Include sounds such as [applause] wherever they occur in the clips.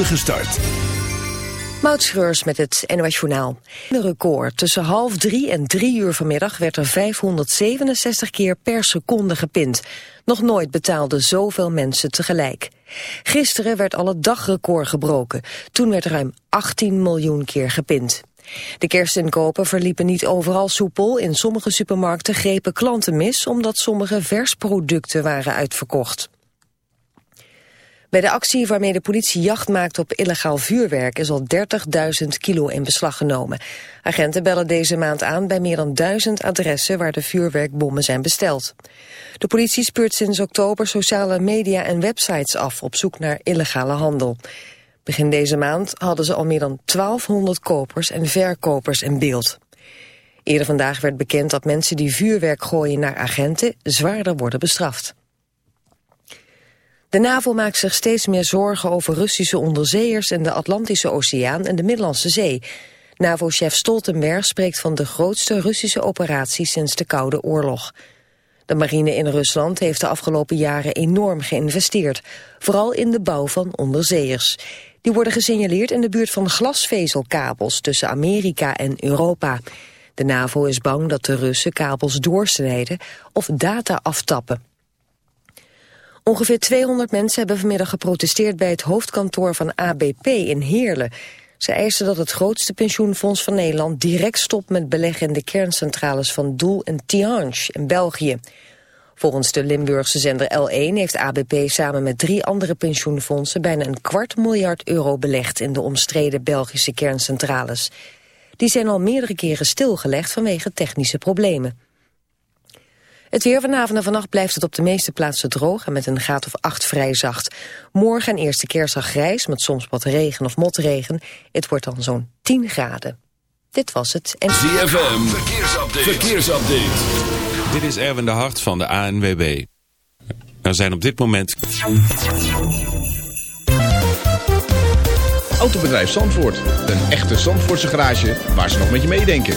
spoedige start. Met het NOS Journaal. Een record. Tussen half drie en drie uur vanmiddag werd er 567 keer per seconde gepind. Nog nooit betaalden zoveel mensen tegelijk. Gisteren werd al het dagrecord gebroken. Toen werd ruim 18 miljoen keer gepind. De kerstinkopen verliepen niet overal soepel. In sommige supermarkten grepen klanten mis... omdat sommige versproducten waren uitverkocht. Bij de actie waarmee de politie jacht maakt op illegaal vuurwerk is al 30.000 kilo in beslag genomen. Agenten bellen deze maand aan bij meer dan 1000 adressen waar de vuurwerkbommen zijn besteld. De politie speurt sinds oktober sociale media en websites af op zoek naar illegale handel. Begin deze maand hadden ze al meer dan 1200 kopers en verkopers in beeld. Eerder vandaag werd bekend dat mensen die vuurwerk gooien naar agenten zwaarder worden bestraft. De NAVO maakt zich steeds meer zorgen over Russische onderzeeërs in de Atlantische Oceaan en de Middellandse Zee. NAVO-chef Stoltenberg spreekt van de grootste Russische operatie sinds de Koude Oorlog. De marine in Rusland heeft de afgelopen jaren enorm geïnvesteerd, vooral in de bouw van onderzeeërs. Die worden gesignaleerd in de buurt van glasvezelkabels tussen Amerika en Europa. De NAVO is bang dat de Russen kabels doorsnijden of data aftappen. Ongeveer 200 mensen hebben vanmiddag geprotesteerd bij het hoofdkantoor van ABP in Heerlen. Ze eisen dat het grootste pensioenfonds van Nederland direct stopt met beleggen in de kerncentrales van Doel en Tihange in België. Volgens de Limburgse zender L1 heeft ABP samen met drie andere pensioenfondsen bijna een kwart miljard euro belegd in de omstreden Belgische kerncentrales. Die zijn al meerdere keren stilgelegd vanwege technische problemen. Het weer vanavond en vannacht blijft het op de meeste plaatsen droog en met een graad of 8 vrij zacht. Morgen en eerste kerstdag grijs met soms wat regen of motregen. Het wordt dan zo'n 10 graden. Dit was het. En... ZFM, verkeersupdate. verkeersupdate. Dit is Erwin de Hart van de ANWB. Er zijn op dit moment... Autobedrijf Zandvoort. Een echte Zandvoortse garage waar ze nog met je meedenken.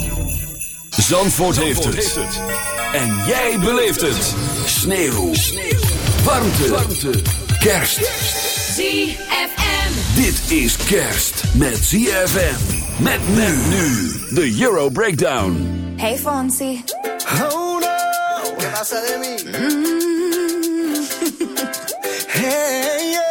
Zandvoort, heeft, het. En jij beleeft het. Sneeuw. Warmte. Warmte. Kerst. ZFM. Dit is kerst met ZFM. Met men nu. De Euro Breakdown. Hey Fonsi. Oh no, ¿qué pasa de mí? Hey, yeah.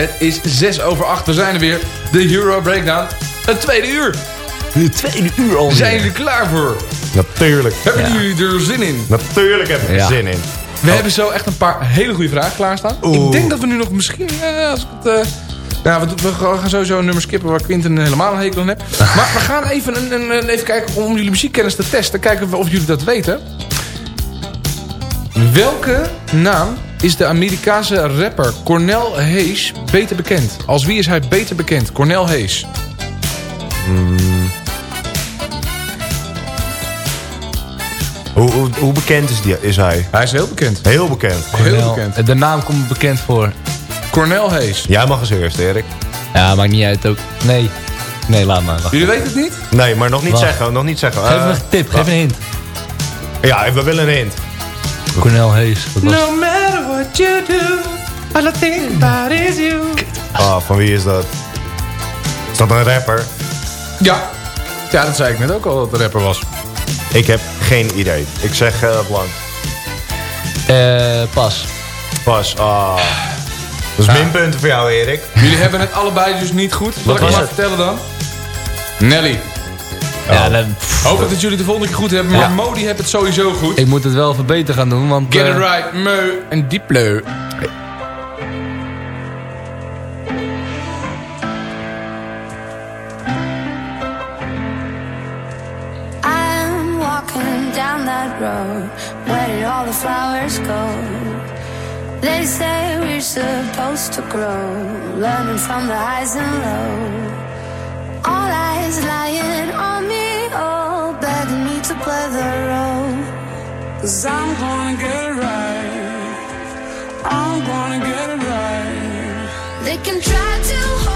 Het is 6 over 8. We zijn er weer. De Euro Breakdown. Het tweede uur. De tweede uur al. Zijn jullie er klaar voor? Natuurlijk. Hebben jullie er zin in? Natuurlijk heb ik er Ja. zin in. We hebben zo echt een paar hele goede vragen klaarstaan. Oeh. Ik denk dat we nu nog misschien... eh, als ik het, eh, nou, we, we gaan sowieso een nummer skippen waar Quinten helemaal een hekel aan heeft. [laughs] Maar we gaan even, een, een, een- even kijken om jullie muziekkennis te testen. Kijken of jullie dat weten. Welke naam is de Amerikaanse rapper Cornel Hayes beter bekend? Als wie is hij beter bekend? Cornel Hayes. Hoe, hoe, hoe bekend is, die, is hij? Hij is heel bekend. Heel bekend. Heel bekend. De naam komt me bekend voor. Cornel Hayes. Jij mag eens eerst, Erik. Ja, maakt niet uit ook. Nee. Nee, laat maar. Wacht. Jullie weten het niet? Nee, maar nog niet Wacht. zeggen. Nog niet zeggen. Geef me een tip, geef een hint. ja, we willen een hint. Cornel Hayes. Dat was... matter what you do, all I think about is you. Ah, van wie is dat? Is dat een rapper? Ja. Ja, dat zei ik net ook al dat de rapper was. Ik heb geen idee. Ik zeg eh blank. Eh, pas. Pas. Ah. Dat is minpunten voor jou, Erik. Jullie hebben het allebei dus niet goed. Zal ik was maar het? vertellen dan? Nelly. Ja, dan, Hopelijk dat jullie het de volgende keer goed hebben. Maar Ja. Modi heeft het sowieso goed. ik moet het wel even beter gaan doen, want... Get eh, it right, meu en diepleu. I'm walking down that road. Where did all the flowers go? They say we're supposed to grow, learning from the highs and lows. All eyes lying on Cause I'm gonna get it right. I'm gonna get it right. They can try to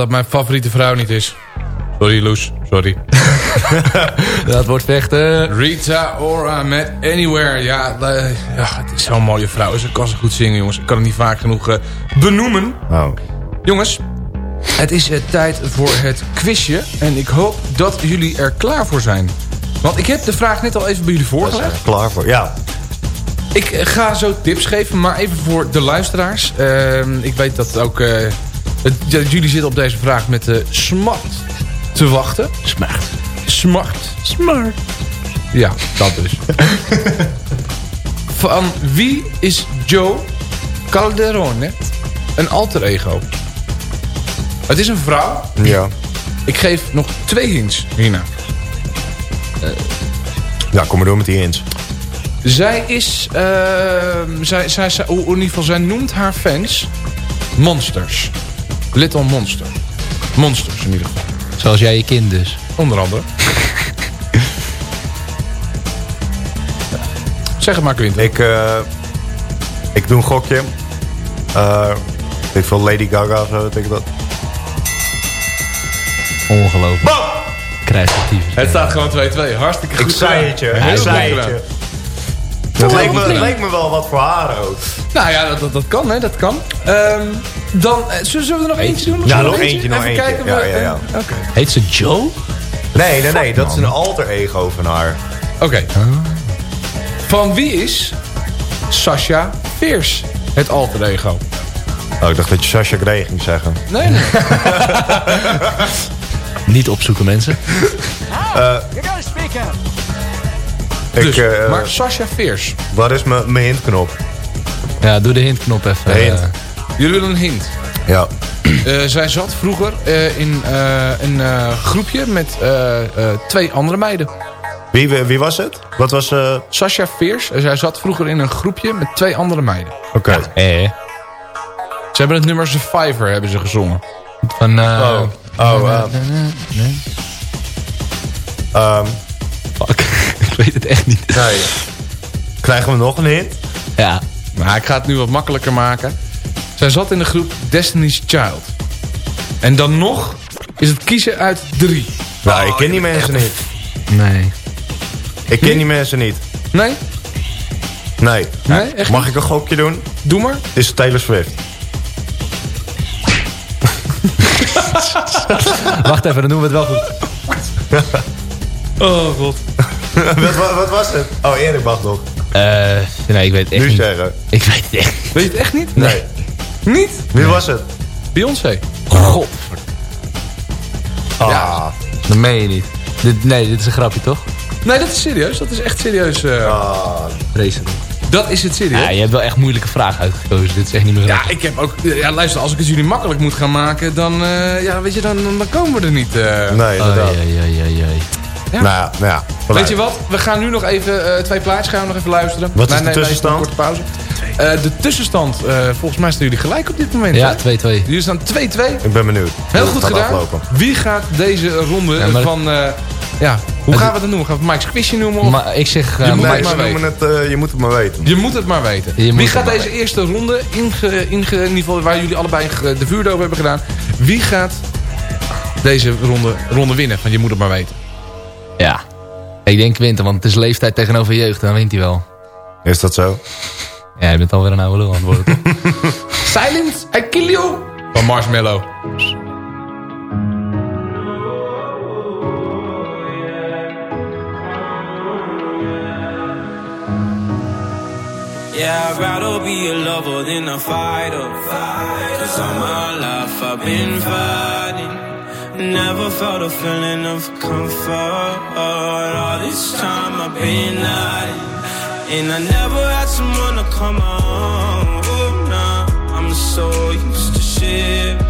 dat mijn favoriete vrouw niet is. Sorry, Loes. Sorry. [laughs] Dat wordt vechten. Rita Ora met Anywhere. Ja, ja het is zo'n mooie vrouw. Ze kan ze goed zingen, jongens. Ik kan het niet vaak genoeg eh, benoemen. Oh. Jongens, het is eh, tijd voor het quizje. En ik hoop dat jullie er klaar voor zijn. Want ik heb de vraag net al even bij jullie voorgelegd. Klaar voor. Ja. Ik eh, ga zo tips geven, maar even voor de luisteraars. Ehm, ik weet dat ook... eh, jullie zitten op deze vraag met de smart te wachten. Smart. Smart. Smart. Ja, dat dus. Van wie is Joe Calderone een alter ego? Het is een vrouw. Ja. Ik geef nog twee hints hierna. Ja, kom maar door met die hints. Zij is... ehm, zij, zij, zij, in ieder geval, zij noemt haar fans monsters. Little monster. Monsters in ieder geval. Zoals jij je kind dus. Onder andere. zeg het maar, Quinten. Ik, eh, ik doe een gokje. Eh ik veel Lady Gaga of zo, weet ik dat. Ongelooflijk. Krijg je tyfus. Het staat gewoon 2-2. Hartstikke goed Ik zei gedaan. het je, goed zei het je. Dat leek, me, het leek me wel wat voor haar ook. Nou ja, dat, dat, dat kan, hè. Dat kan. Ehm, dan, eh, zullen zullen we er nog eentje doen? Ja, nog eentje, nog Even eentje. kijken. Ja, ja, ja. eh, Oké. Heet ze Joe? Nee, nee, nee. Dat is een alter ego van haar. Oké. Van wie is Sasha Fierce het alter ego? Oh, ik dacht dat je Sasha Grey ging zeggen. Nee, nee. [laughs] Niet opzoeken mensen. Ik, dus, eh, maar Sasha Fierce. Waar is mijn mijn hintknop? Ja, doe de hintknop even. Hint. eh. Jullie willen een hint. Ja. Eh, zij zat vroeger eh, in eh, een groepje met eh, eh, twee andere meiden. Wie, wie, wie was het? Wat was... eh Sasha eh, zij zat vroeger in een groepje met twee andere meiden. Oké. Eh. Ze hebben het nummer Survivor hebben ze gezongen. Van, eh, Oh. Oh, eh, ehm, Fuck. [laughs] ik weet het echt niet. nee. Krijgen we nog een hint? Ja. Maar ik ga het nu wat makkelijker maken. Zij zat in de groep Destiny's Child. En dan nog is het kiezen uit drie. Nou, ik ken die mensen niet. Nee. Ik ken die mensen niet. Nee? Nee. Nee, echt Mag ik een gokje doen? Doe maar. Het is Taylor Swift. [laughs] Wacht even, dan doen we het wel goed. [laughs] Oh god. [laughs] wat, wat, wat was het? Oh, Erik mag nog. Eh, nee, ik weet het echt Nu niet. zeggen. Ik weet het echt niet. Weet je het echt niet? Nee. Niet? Wie was het? Beyoncé. God. Ah. Dat meen je niet. Dit, nee, dit is een grapje toch? Nee, dat is serieus. Dat is echt serieus. eh. Ah. Dat is het serieus. Ja, je hebt wel echt moeilijke vragen uitgekozen. Dit is echt niet meer Ja, ik heb ook... Ja, luister, als ik het jullie makkelijk moet gaan maken, dan, eh, ja, weet je, dan, dan komen we er niet. eh. Nee, inderdaad. Ja. Nou ja, nou ja. Weet je wat? We gaan nu nog even eh, twee plaatjes gaan we nog even luisteren. Wat is Nee, de nee, nee, tussenstand? een korte pauze. Eh, de tussenstand, eh, volgens mij staan jullie gelijk op dit moment. Ja, hè? 2-2. Jullie staan 2-2. Ik ben benieuwd. Heel goed gedaan. aflopen. Wie gaat deze ronde Ja, maar- van... eh, ja, hoe gaan we dat noemen? Gaan we het Mike's quizje noemen? Of? Maar ik zeg... Je eh, moet het Nee, maar het, eh, je moet het maar weten. Je moet het maar weten. Je Wie gaat deze eerste ronde, inge, inge, in ieder geval waar jullie allebei ge- de vuurdoop hebben gedaan. Wie gaat deze ronde, ronde winnen? Van je moet het maar weten. Ik denk Quinten, want het is leeftijd tegenover jeugd. Dan wint hij wel. Is dat zo? Ja, je bent alweer een oude lul aan het worden, toch? [laughs] Silence, I kill you. Van Marshmallow. Yeah, I'd rather be a lover than a fighter. Cause all my life I've been fighting. Never felt a feeling of comfort. All this time I've been hiding. And I never had someone to come on. Nah, I'm so used to shit.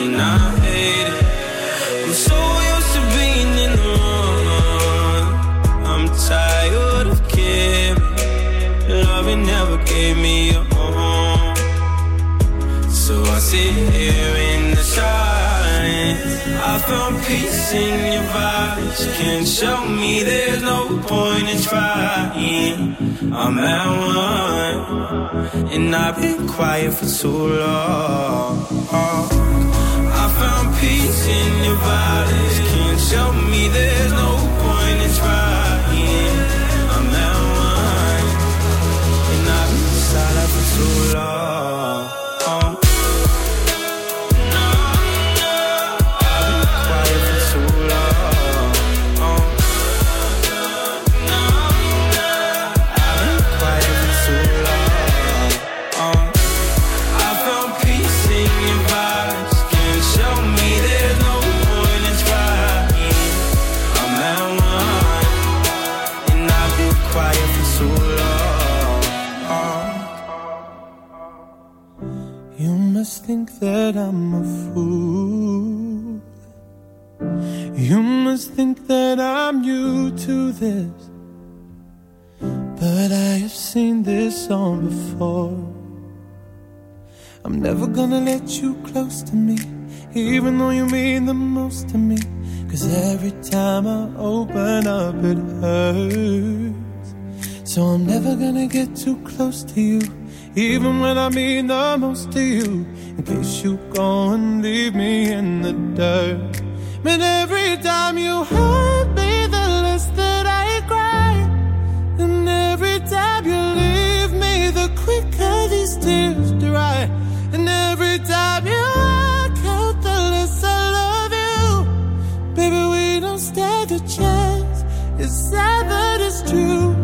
And I hate it. I'm so used to being in the wrong. I'm tired of caring. Loving never gave me a home. So I sit here in the silence. I found peace in your vibes. Can't show me there's no point in trying. I'm at one, and I've been quiet for too long beats in your body. Can't tell me there's no that I'm a fool. You must think that I'm new to this. But I have seen this song before. I'm never gonna let you close to me, even though you mean the most to me. Cause every time I open up, it hurts. So I'm never gonna get too close to you, even when I mean the most to you. In case you go and leave me in the dirt. But every time you hurt me, the less that I cry. And every time you leave me, the quicker these tears dry. And every time you walk out, the less I love you. Baby, we don't stand a chance. It's sad, but it's true.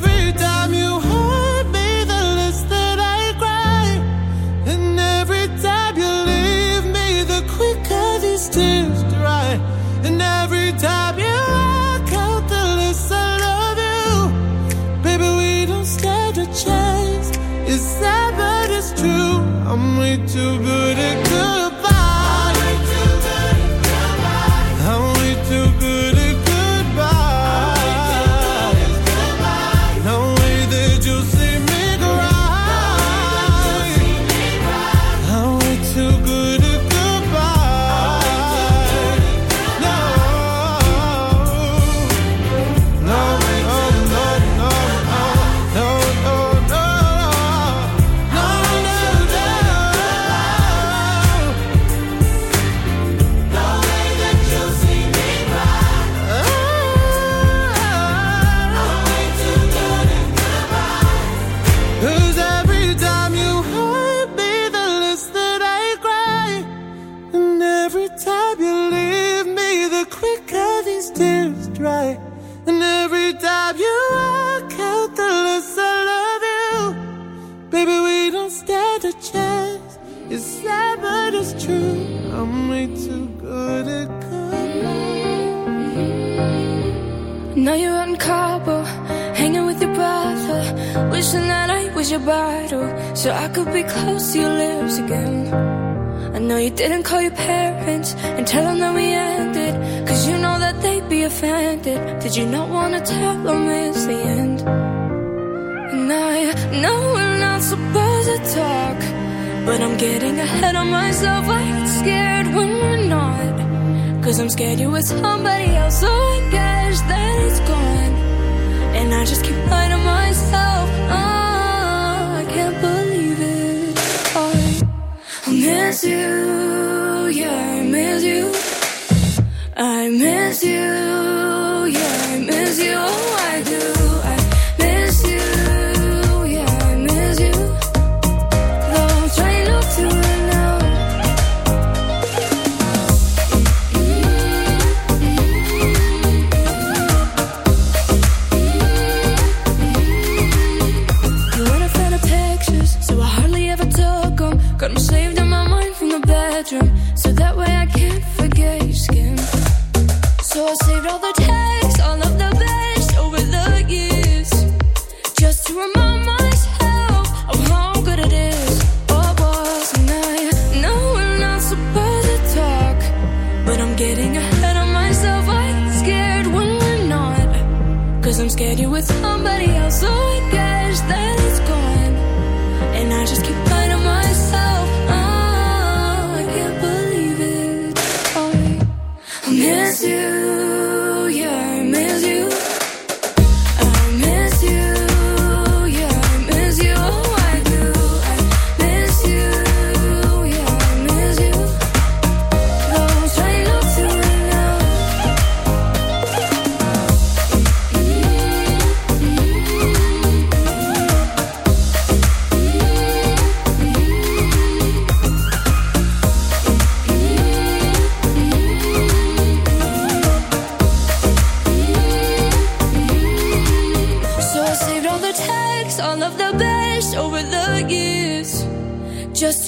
to believe. Was your bridal, so I could be close to your lips again. I know you didn't call your parents and tell them that we ended, cause you know that they'd be offended. Did you not wanna tell them it's the end? And I know we're not supposed to talk, but I'm getting ahead of myself. I get scared when we're not. Cause I'm scared you're with somebody else, so I guess that it's gone. And I just keep lying to myself. Miss you, yeah, I miss you. I miss you, yeah, I miss you. saved up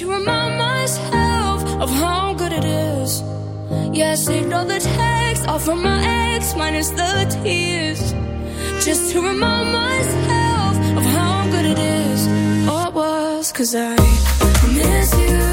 to remind myself of how good it is. Yeah, I saved all the texts, all from my ex, minus the tears, just to remind myself of how good it is. Oh, it was, cause I miss you.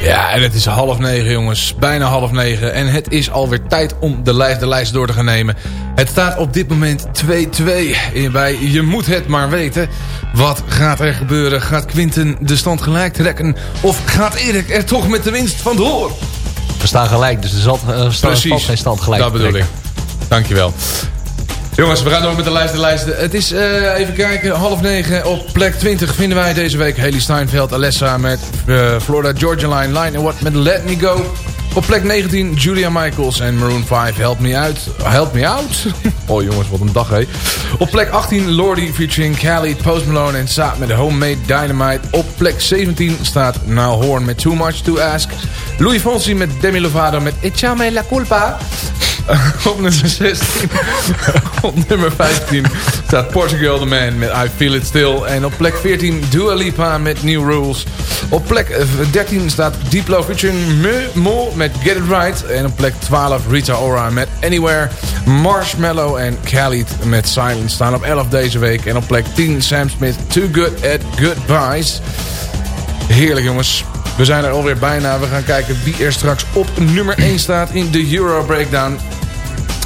Ja, en het is half negen jongens. Bijna half negen. En het is alweer tijd om de lijst, de lijst door te gaan nemen. Het staat op dit moment 2-2 bij Je Moet Het Maar Weten. Wat gaat er gebeuren? Gaat Quinten de stand gelijk trekken? Of gaat Erik er toch met de winst vandoor? We staan gelijk, dus er zal, uh, geen stand gelijk dat bedoel ik. Dankjewel. Jongens, we gaan door met de lijst. De lijst. Het is, eh, even kijken, half negen. Op plek 20 vinden wij deze week Haley Steinfeld, Alessa met eh, Florida Georgia Line, Line and What met Let Me Go. Op plek 19 Julia Michaels en Maroon 5 Help Me Out. Help Me Out? [laughs] Oh jongens, wat een dag hé. Op plek 18 Lordy featuring Kelly, Post Malone en Saab met Homemade Dynamite. Op plek 17 staat Now Horn met Too Much To Ask. Louis Fonsi met Demi Lovato met Echame La Culpa. [laughs] Op nummer 16. [laughs] op nummer 15 staat Portugal The Man met I Feel It Still. En op plek 14 Dua Lipa met New Rules. Op plek eh, 13 staat Diplo featuring Me Mo met Get It Right. En op plek 12 Rita Ora met Anywhere. Marshmallow en Khalid met Silence staan op 11 deze week. En op plek 10 Sam Smith Too Good At Goodbyes. Heerlijk jongens. We zijn er alweer bijna. We gaan kijken wie er straks op nummer 1 staat in de Euro Breakdown.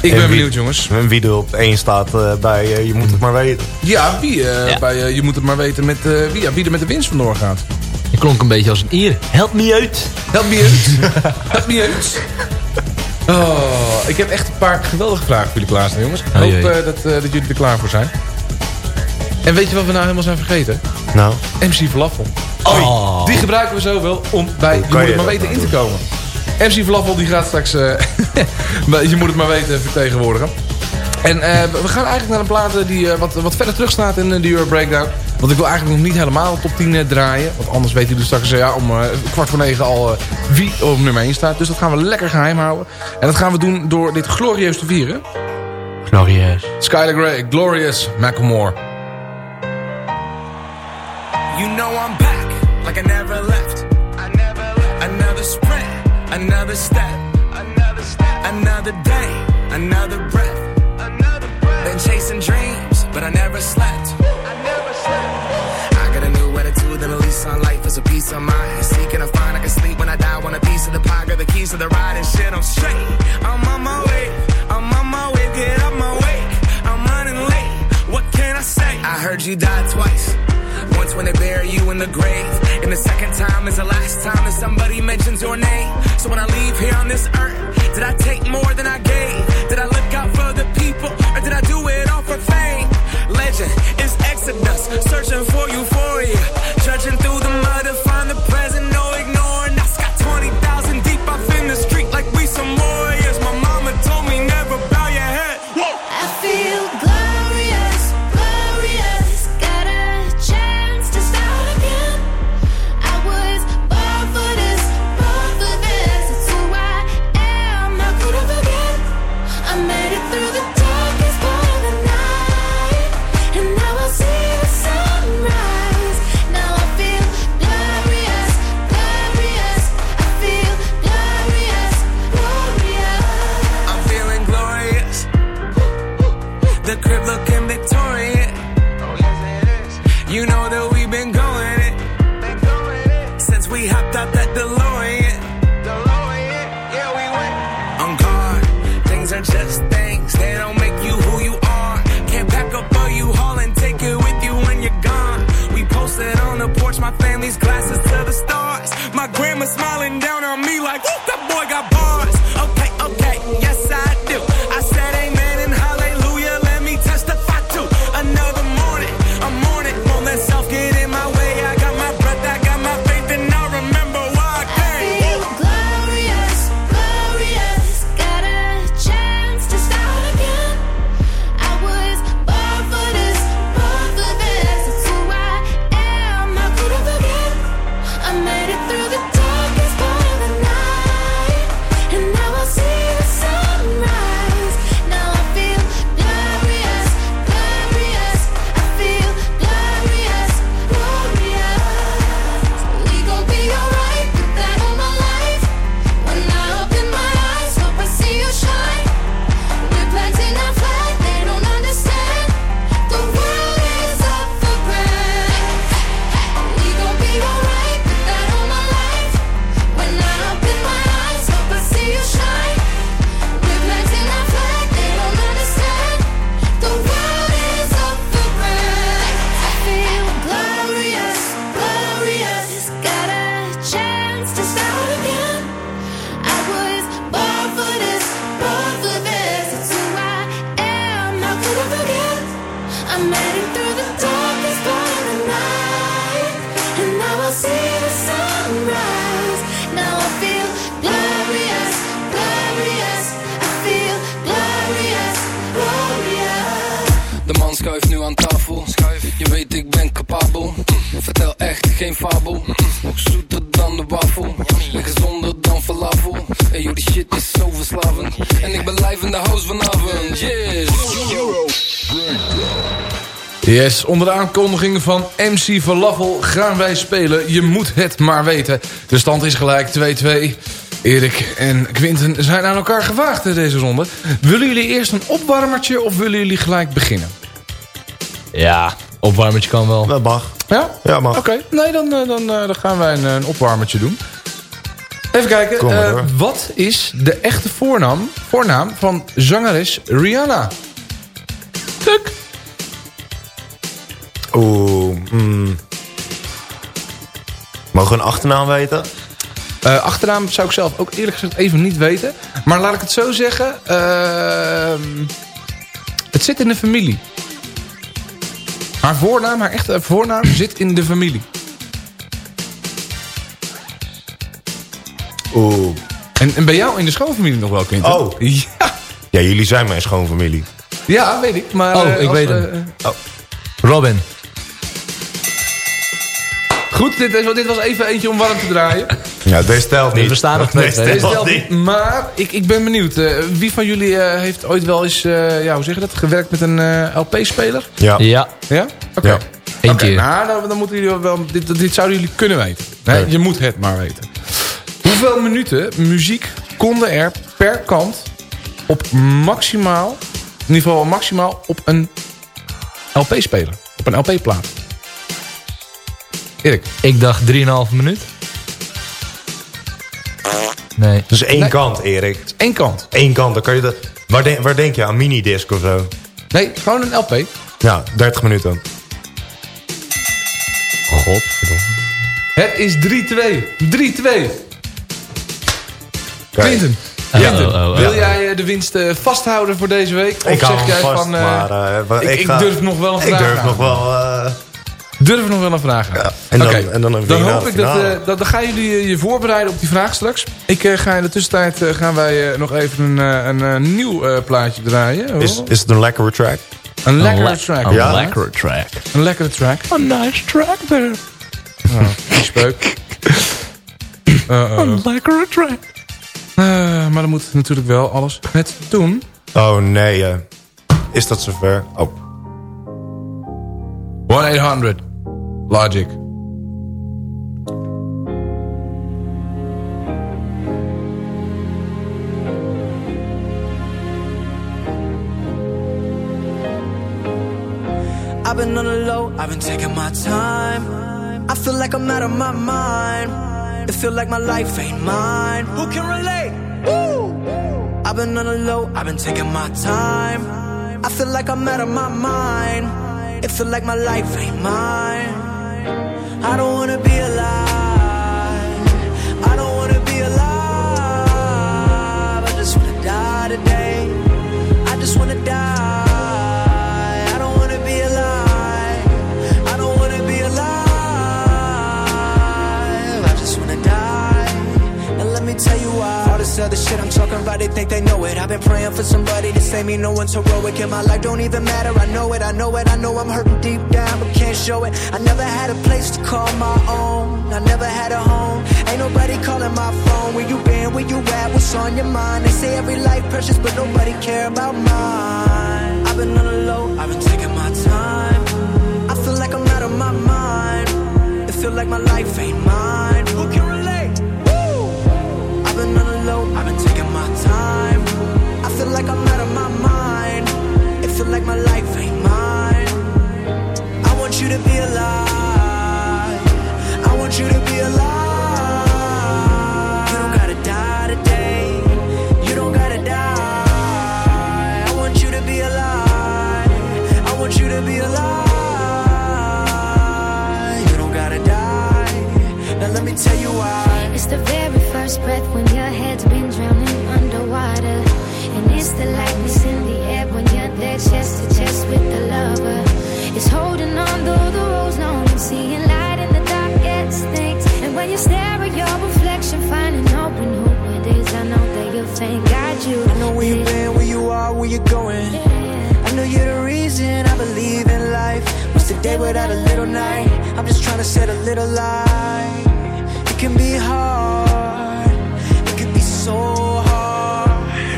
Ik En ben wie- benieuwd jongens. En wie er op één staat eh, bij eh, Je Moet Het Maar Weten. Ja, wie, eh, Bij, je moet het maar weten met, eh, wie, ja, wie er met de winst vandoor gaat. Je klonk een beetje als een Ier. Help me uit. Help me uit. Help me uit. Oh, ik heb echt een paar geweldige vragen voor jullie klaarstaan, jongens. Ik Oh, hoop eh, dat, eh, dat jullie er klaar voor zijn. En weet je wat we nou helemaal zijn vergeten? Nou. MC Falafel. Oh. Die gebruiken we zo wel om bij Je Moet Het Maar Weten nou in te komen. MC Falafel die gaat straks eh, [laughs] Je Moet Het Maar Weten vertegenwoordigen. En eh, we gaan eigenlijk naar een plaat eh, die eh, wat, wat verder terug staat in de Euro Breakdown. Want ik wil eigenlijk nog niet helemaal de top 10 eh, draaien. Want anders weten jullie straks eh, ja, om eh, kwart voor negen al eh, wie op nummer 1 staat. Dus dat gaan we lekker geheim houden. En dat gaan we doen door dit glorieus te vieren. Glorieus. Skylar Grey, Glorious, Macklemore. You know I'm back, like I never left. I never left. Another sprint, another step, another day, another breath, another breath. Been chasing dreams, but I never slept. I never slept. I got a new attitude and a lease on life is a peace of mind. Seeking a find I can sleep when I die. Want a piece of the pie, got the keys to the ride and shit. I'm straight. I'm on my way. I'm on my way. Get up my way. I'm running late. What can I say? I heard you die twice. Once when they bury you in the grave, and the second time is the last time that somebody mentions your name. So when I leave here on this earth, did I take more than I gave? Did I look out for the people, or did I do it all for fame? Legend is Exodus, searching for euphoria, trudging through I'm heading through the darkness by the tonight. And now I see the sunrise. Now I feel glorious, glorious. I feel glorious, glorious. De man schuift nu aan tafel. Je weet ik ben capabel. Vertel echt geen fabel. Zoeter dan de waffle. En gezonder dan falafel. Ey, jullie shit is zo verslavend. En ik ben blij in de house vanavond. Yes! Yes, onder de aankondiging van MC Falafel gaan wij spelen. Je moet het maar weten. De stand is gelijk 2-2. Erik en Quinten zijn aan elkaar gewaagd in deze ronde. Willen jullie eerst een opwarmertje of willen jullie gelijk beginnen? Ja, opwarmertje kan wel. Dat mag. Ja? Ja, mag. Oké, nee, dan, eh, dan, eh, dan gaan wij een, een opwarmertje doen. Even kijken, Kom maar eh, wat is de echte voornaam, voornaam van zangeres Rihanna? Tuk. Oeh, mm. Mogen we een achternaam weten? Eh, achternaam zou ik zelf ook eerlijk gezegd even niet weten. Maar laat ik het zo zeggen. ehm, het zit in de familie. Haar voornaam, haar echte voornaam zit in de familie. Oeh. En, en bij jou in de schoonfamilie nog wel, Quinten? Oh. [laughs] Ja, Ja, jullie zijn mijn schoonfamilie. ja weet ik. Maar, Oh, eh, ik weet eh, hem. Robin. Goed, dit, is- dit was even eentje om warm te draaien. Ja, deze telt niet. We staan nog [laughs] Deze twee, Deze telt niet. maar ik, ik ben benieuwd. eh, wie van jullie eh, heeft ooit wel eens, eh, ja, hoe zeg je dat, gewerkt met een eh, LP-speler? Ja. Ja, Ja? Oké. Ja. Oké, keer. nou, dan, dan moeten jullie wel, dit, dit zouden jullie kunnen weten. Nee. Je moet het maar weten. Hoeveel minuten muziek konden er per kant op maximaal, in ieder geval maximaal op een LP-speler? Op een LP-plaat? Erik? Ik dacht 3,5 minuut. Nee. Dus één Nee. kant, Erik. Eén kant. Eén kant, dan kan je dat... Waar, denk- waar denk je aan? Minidisc of zo? Nee, gewoon een LP. Ja, 30 minuten. God. Het is 3-2. 3-2. Kijk. Quinten. Oh, oh, oh, oh. wil jij eh, de winst eh, vasthouden voor deze week? Of Ik hou zeg jij vast, van... eh, maar... eh, wa- ik, ik ga- durf nog wel een Ik vraag durf aan. nog wel... eh, Durf nog wel een vraag aan. Ja, en dan- Oké, en dan een hoop ik dat, eh, dat... Dan gaan jullie eh, je voorbereiden op die vraag straks. Ik eh, ga in de tussentijd eh, gaan wij eh, nog even een, eh, een, nieuw eh, plaatje draaien. is, Oh. is het een lekkere track? een lekkere le- track. Een Ja? lekkere track. Een lekkere track. A nice track there. Oh, speuk. [laughs] Een lekkere track. Eh, maar dan moet natuurlijk wel alles met doen. Oh nee, is dat zover? Oh. 1-800 Logic. I've been on the low, I've been taking my time. I feel like I'm out of my mind. It feel like my life ain't mine. Who can relate? Woo! I've been on the low, I've been taking my time. I feel like I'm out of my mind. It feel like my life ain't mine. I don't wanna be alive. I don't wanna be alive. I just wanna die today. I just wanna die. Shit I'm talking about, they think they know it. I've been praying for somebody to save me. No one's heroic in my life, don't even matter. I know it, I know it, I know I'm hurting deep down, but can't show it. I never had a place to call my own. I never had a home. Ain't nobody calling my phone. Where you been? Where you at? What's on your mind? They say every life precious, but nobody care about mine. I've been on the low, I've been taking my time. I feel like I'm out of my mind. It feel like my life ain't I've been taking my time. I feel like I'm out of my mind. It feel like my life ain't mine. I want you to be alive. I want you to be alive. You don't gotta die today. You don't gotta die. I want you to be alive. I want you to be alive. You don't gotta die. Now let me tell you why. It's the very first breath when your head's been drowning underwater. And it's the lightness in the air when you're there chest to chest with the lover. It's holding on though the road's long and seeing light in the darkest things. And when you stare at your reflection, finding hope in who it is, I know that your flame God you. I know where you've been, where you are, where you're going. I know you're the reason I believe in life. What's the day without a little night. I'm just trying to set a little light. Can be hard, it can be so hard.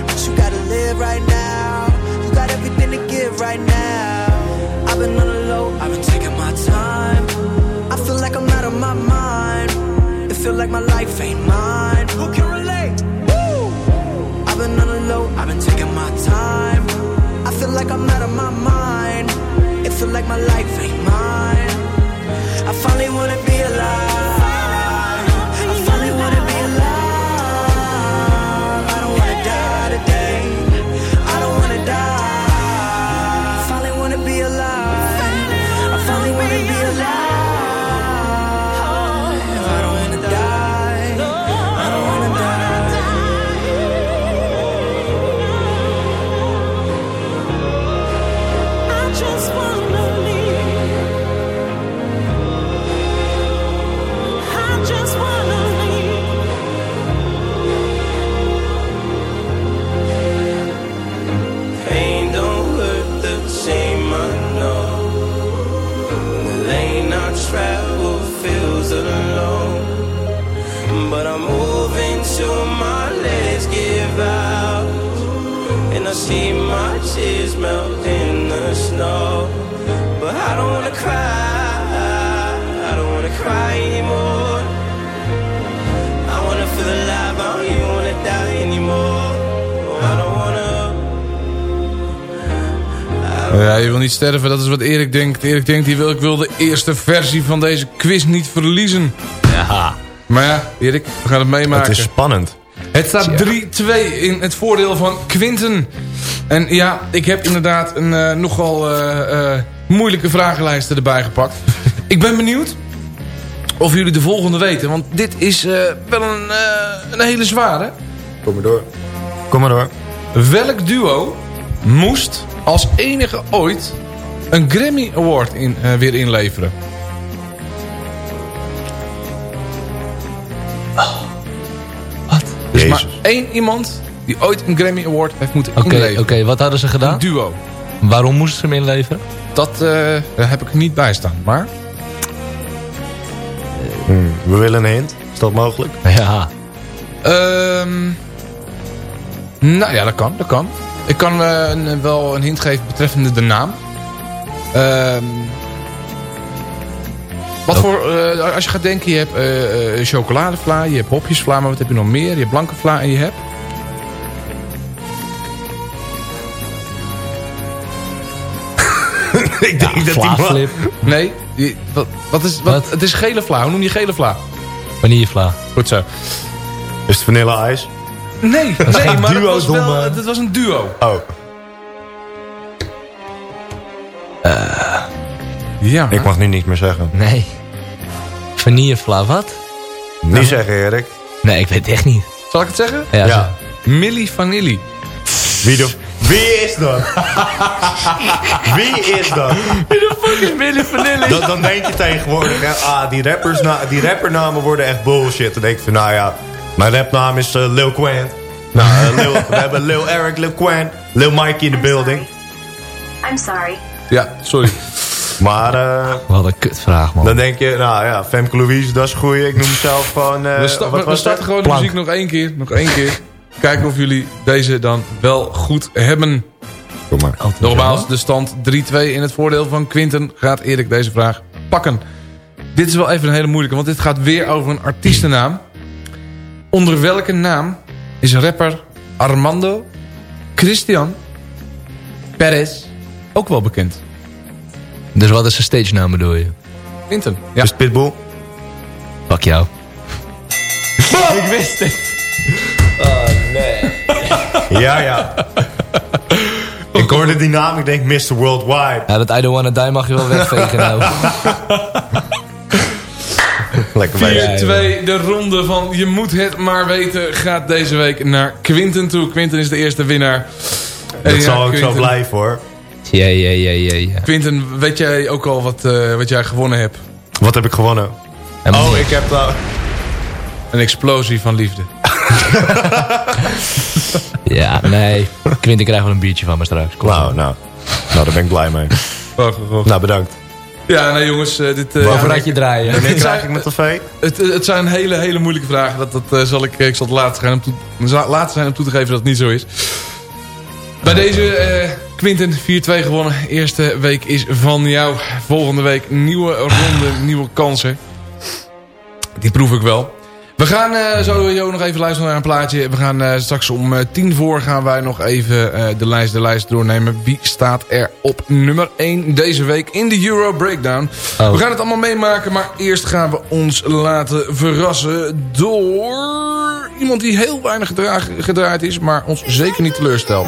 But you gotta live right now. You got everything to give right now. I've been on the low, I've been taking my time. I feel like I'm out of my mind. It feel like my life ain't mine. Who can sterven, dat is wat Erik denkt. Erik denkt, die wil, ik wil de eerste versie van deze quiz niet verliezen. Ja. Maar ja, Erik, we gaan het meemaken. Het is spannend. Het staat 3-2 in het voordeel van Quinten. En ja, ik heb inderdaad een eh, nogal eh, eh, moeilijke vragenlijst erbij gepakt. [laughs] ik ben benieuwd of jullie de volgende weten. Want dit is eh, wel een, eh, een hele zware. Kom maar door. Kom maar door. Welk duo moest als enige ooit een Grammy Award in, eh, weer inleveren? Wat? Er is maar één iemand die ooit een Grammy Award heeft moeten inleveren. oké, wat hadden ze gedaan? Een duo. Waarom moesten ze hem inleveren? Dat eh, daar heb ik er niet bij staan, maar... Hmm, we willen een hint. Is dat mogelijk? Ja. Ehm nou ja, dat kan, dat kan. Ik kan eh, een- wel een hint geven betreffende de naam. Ehm wat voor, eh, als je gaat denken, je hebt eh, eh, chocoladevla, je hebt hopjesvla, maar wat heb je nog meer? Je hebt blanke vla en je hebt... [laughs] ik denk dat die man... Vlaaflip. Nee, die- wat, wat is, wat, het is gele vla. Hoe noem je gele vla? Vanillevla. Goed zo. Is het Vanilla Ice? Nee, Dat nee maar het was, wel, het was een duo. Oh. Ja. Ik mag nu niet meer zeggen. Nee. Vanillevla, wat? Niet zeggen, Erik. Nee, ik weet het echt niet. Zal ik het zeggen? Ja. Ja. Milli Vanilli. Wie, de, wie is dat? [laughs] Wie is dat? Wie de fuck is Milli Vanilli? Dan, dan denk je tegenwoordig, hè, ah, die, rappers na, die rappernamen worden echt bullshit. Dan denk je van, nou ja, mijn rapnaam is eh, Lil Quant. Nou, eh, Lil, [laughs] we hebben Lil Eric, Lil Quant, Lil Mikey in de building. I'm sorry. Ja, sorry. Maar eh, Wat een kutvraag, man. dan denk je, nou ja, Femke Louise, dat is goeie. Ik noem mezelf gewoon, eh, we, sta- we starten gewoon de muziek nog één keer. Nog één keer. Kijken of jullie deze dan wel goed hebben. Kom maar. Nogmaals, de stand 3-2 in het voordeel van Quinten. Gaat Erik deze vraag pakken. Dit is wel even een hele moeilijke, want dit gaat weer over een artiestennaam. Onder welke naam is rapper Armando Christian Perez ook wel bekend? Dus wat is zijn stage naam bedoel je? Quinten. Ja. Is het Pitbull? Fuck jou. Ik wist het. Oh, nee. [laughs] Ja, ja. ik hoorde die naam, ik denk Mr. Worldwide. Ja, dat I don't wanna die mag je wel wegvegen nou. [laughs] Lekker bij 4-2, de ronde van Je moet het maar weten gaat deze week naar Quinten toe. Quinten is de eerste winnaar. En Dat ja, zal ook zo blijven hoor. Ja, ja, ja, ja, ja. Quinten, weet jij ook al wat, eh, wat jij gewonnen hebt? Wat heb ik gewonnen? Oh, ik heb... Uh... Een explosie van liefde. [laughs] Ja, nee. Quinten krijgt wel een biertje van me straks. Kom. Nou, nou. Nou, daar ben ik blij mee. [laughs] Wacht. Nou, bedankt. Ja, nee jongens, eh, dit... eh, Waarvoor ja, je draaien? Wanneer krijg zijn- ik mijn tv? Het, het zijn hele, hele moeilijke vragen. Dat, dat eh, zal ik, ik zal het later zijn, om toe, later zijn om toe te geven dat het niet zo is. Bij deze eh Quinten 4-2 gewonnen. Eerste week is van jou. Volgende week nieuwe ronde, nieuwe kansen. Die proef ik wel. We gaan eh, zo Jo, nog even luisteren naar een plaatje. We gaan eh, straks om eh, tien voor gaan wij nog even de, lijst, de lijst doornemen. Wie staat er op nummer 1 deze week in de Euro Breakdown? Oh. We gaan het allemaal meemaken, maar eerst gaan we ons laten verrassen door iemand die heel weinig gedraaid is, maar ons zeker niet teleurstelt.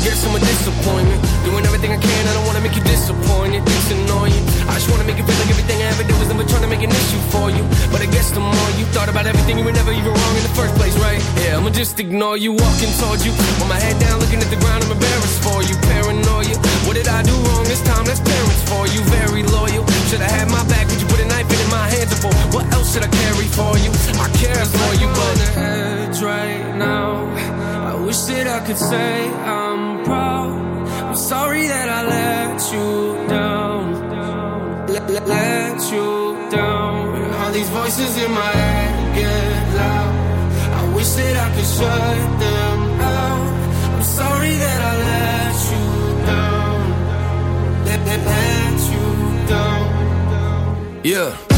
Guess I'm a disappointment. Doing everything I can, I don't wanna make you disappointed. It's annoying. I just wanna make it feel like everything I ever did was never trying to make an issue for you. But I guess the more you thought about everything, you were never even wrong in the first place, right? Yeah, I'ma just ignore you, walking towards you. With my head down, looking at the ground, I'm embarrassed for you. Paranoia. What did I do wrong this time? That's parents for you. Very loyal. Should I had my back? Would you put a knife in my hands for? What else should I carry for you? I care for you, but. right now. Wish that I could say I'm proud. I'm sorry that I let you down. Let, let, let you down. All these voices in my head get loud. I wish that I could shut them out. I'm sorry that I let you down. Let, let, let you down. Yeah.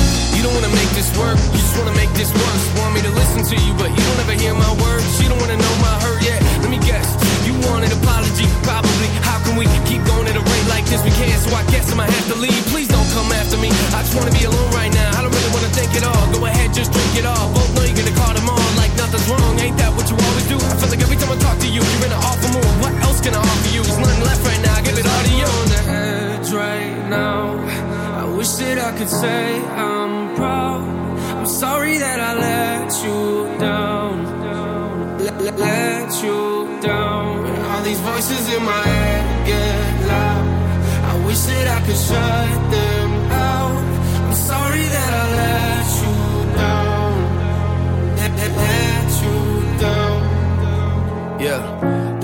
This work, you just wanna make this worse. Want me to listen to you, but you don't ever hear my words. You don't wanna know my hurt yet. Let me guess, you want an apology, probably. How can we keep going at a rate like this? We can't, so I guess I'ma have to leave. Please don't come after me. I just wanna be alone right now. I don't really wanna think it all. Go ahead, just drink it all. Both know you're gonna call them on like nothing's wrong. Ain't that what you always do? I feel like every time I talk to you, you're in an awful mood. What else can I offer you? There's nothing left right now. I give it all to you. On the edge right now. I wish that I could say I'm proud. I'm sorry that I let you down. Let, let, you down. All these voices in my head get loud. I wish that I could shut them out. I'm sorry that I let you down. Let, let, let you down. Yeah.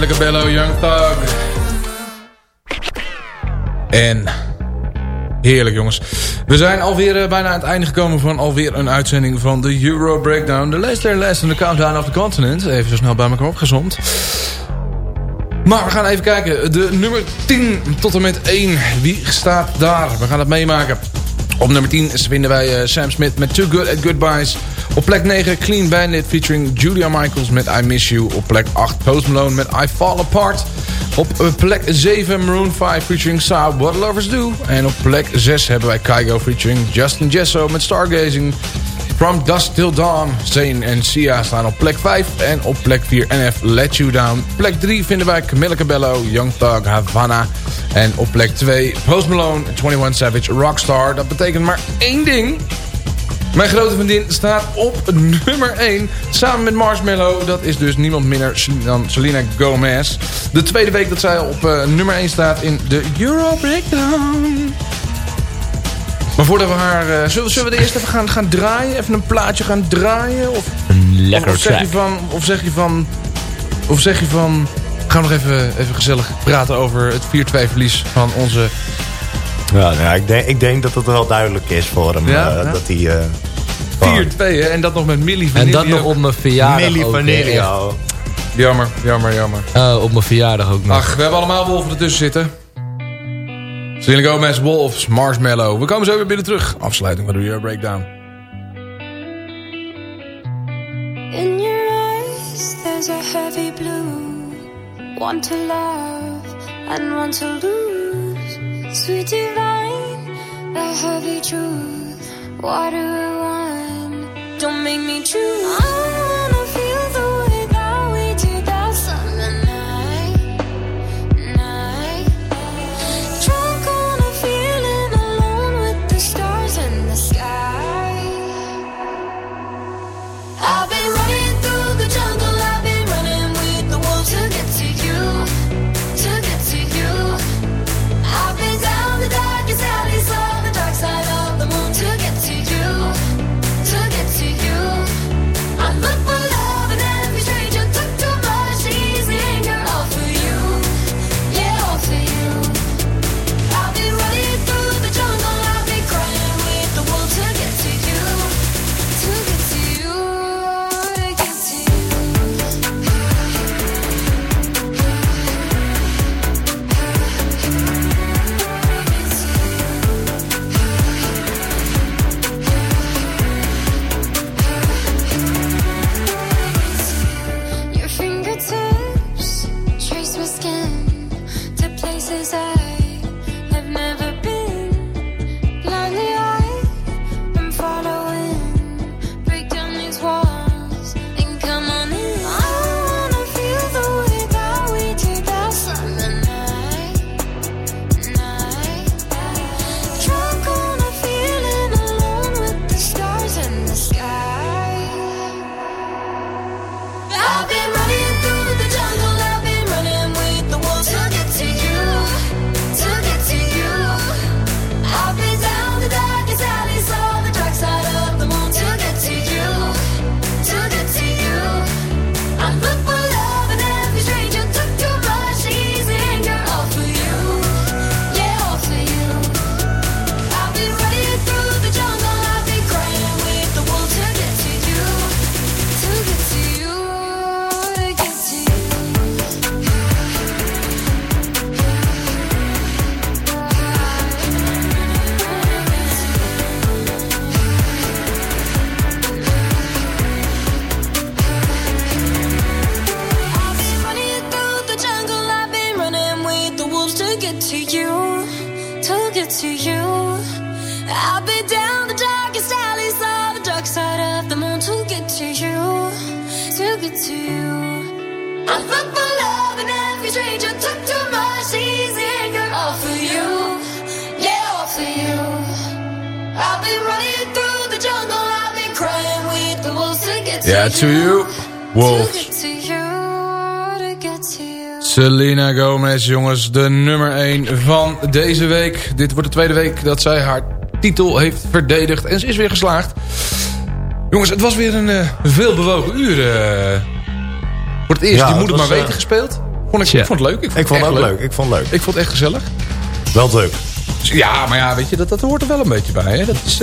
Camilla Cabello, Young. En... Heerlijk jongens. We zijn alweer eh, bijna aan het einde gekomen van alweer een uitzending van de Euro Breakdown. De latest en last in de Countdown of the Continent. Even zo snel bij elkaar opgezond. Maar we gaan even kijken. De nummer 10 tot en met 1. Wie staat daar? We gaan het meemaken. Op nummer 10 vinden wij eh, Sam Smith met Too Good at Goodbyes. Op plek 9 Clean Bandit featuring Julia Michaels met I Miss You. Op plek 8 Post Malone met I Fall Apart. Op eh, plek 7 Maroon 5 featuring Saab What Lovers Do. En op plek 6 hebben wij Kygo featuring Justin Jesso met Stargazing. From Dusk Till Dawn, Zane en Sia staan op plek 5. En op plek 4 NF Let You Down. Plek 3 vinden wij Camilla Cabello, Young Thug, Havana. En op plek 2 Post Malone, 21 Savage, Rockstar. Dat betekent maar één ding. Mijn grote vriendin staat op nummer 1. Samen met Marshmallow. Dat is dus niemand minder dan Selena Gomez. De tweede week dat zij op eh, nummer 1 staat in de Euro Breakdown. Maar voordat we haar... eh, zullen, zullen we er eerst even gaan, gaan draaien? Even een plaatje gaan draaien? Of, Een lekker of, zeg je track. van... Of zeg je van... Of zeg je van... Gaan we nog even, even gezellig praten over het 4-2 verlies van onze... Ja, nou ja, ik, denk, ik denk dat het wel duidelijk is voor hem. Ja? eh. Dat hij... eh, 4-2 hè? En dat nog met Millie En dat Vanilli. nog op mijn verjaardag Milli ook, Vanilli, hè, oh. Jammer, jammer, jammer. Oh, op mijn verjaardag ook nog. Ach, we hebben allemaal wolven ertussen zitten. Selena Gomez, Wolves, Marshmallow. We komen zo weer binnen terug. Afsluiting van de Euro Breakdown. In your eyes, there's a heavy blue. One to love and one to lose. Sweet divine, the heavy truth. Water and wine, don't make me choose. Selena Gomez, jongens, de nummer 1 van deze week. Dit wordt de tweede week dat zij haar titel heeft verdedigd. En ze is weer geslaagd. Jongens, het was weer een eh, veelbewogen uur. eh. voor het eerst, Ja, die moet het maar weten eh, gespeeld. Vond ik, ik vond het leuk. Ik vond, Ik vond het echt ook leuk. Ik vond het leuk. Ik vond het echt gezellig. Wel leuk. Ja, maar ja, weet je, dat, dat hoort er wel een beetje bij. Hè? Dat is...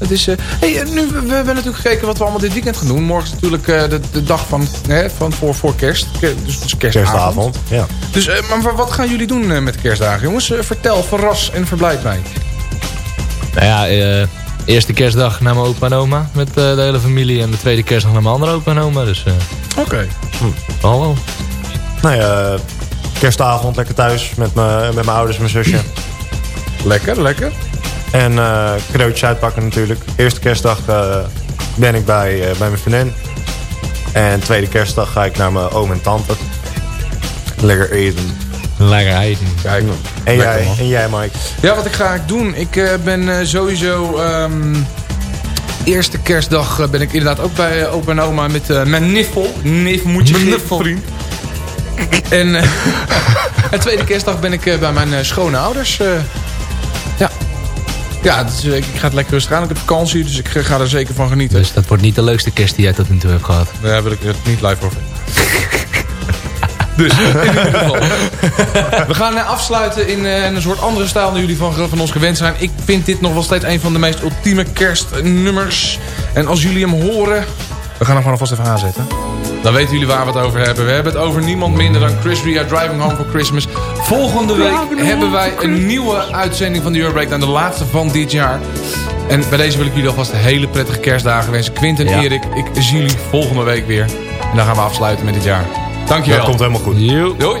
eh dat is, eh hey, en nu, we, we hebben natuurlijk gekeken wat we allemaal dit weekend gaan doen. Morgen is natuurlijk eh, de, de dag van, hè, van voor, voor kerst. Ke- Dus, dus kerstavond. Kerstavond, ja. Dus, eh, maar wa- wat gaan jullie doen eh, met de kerstdagen, jongens? Eh, vertel, verras en verblijd mij. Nou ja, eh, eerste kerstdag naar mijn opa en oma met eh, de hele familie. En de tweede kerstdag naar mijn andere opa en oma. Dus eh Oké. hallo. Nou ja, kerstavond lekker thuis met mijn met mijn ouders en mijn zusje. Lekker, lekker. En eh cadeautjes uitpakken natuurlijk. Eerste kerstdag eh, ben ik bij, eh, bij mijn vriendin. En tweede kerstdag ga ik naar mijn oom en tante. Lekker eten. Lekker eten. Kijk, En lekker, jij, man. en jij Mike? Ja, wat ik ga ik doen? Ik eh, ben sowieso... ehm, eerste kerstdag ben ik inderdaad ook bij opa en oma met eh, mijn niffel. Nif moet je geven, vriend. En, eh, [laughs] en tweede kerstdag ben ik eh, bij mijn eh, schone ouders. eh. ja. Ja, dus, ik ga het lekker rustig aan. Ik heb vakantie, dus ik ga- er zeker van genieten. Dus dat wordt niet de leukste kerst die jij tot nu toe hebt gehad. Daar wil ik het niet live over. [laughs] Dus, in ieder geval. We gaan eh, afsluiten in eh, een soort andere stijl dan jullie van, van ons gewend zijn. Ik vind dit nog wel steeds een van de meest ultieme kerstnummers. En als jullie hem horen... We gaan hem gewoon alvast even aanzetten. Dan weten jullie waar we het over hebben. We hebben het over niemand minder dan Chris Ria Driving Home for Christmas. Volgende week hebben wij een nieuwe uitzending van de Euro Breakdown. De laatste van dit jaar. En bij deze wil ik jullie alvast hele prettige kerstdagen wensen. Quint en Ja. Erik, ik zie jullie volgende week weer. En dan gaan we afsluiten met dit jaar. Dankjewel. Dat komt helemaal goed. Doei.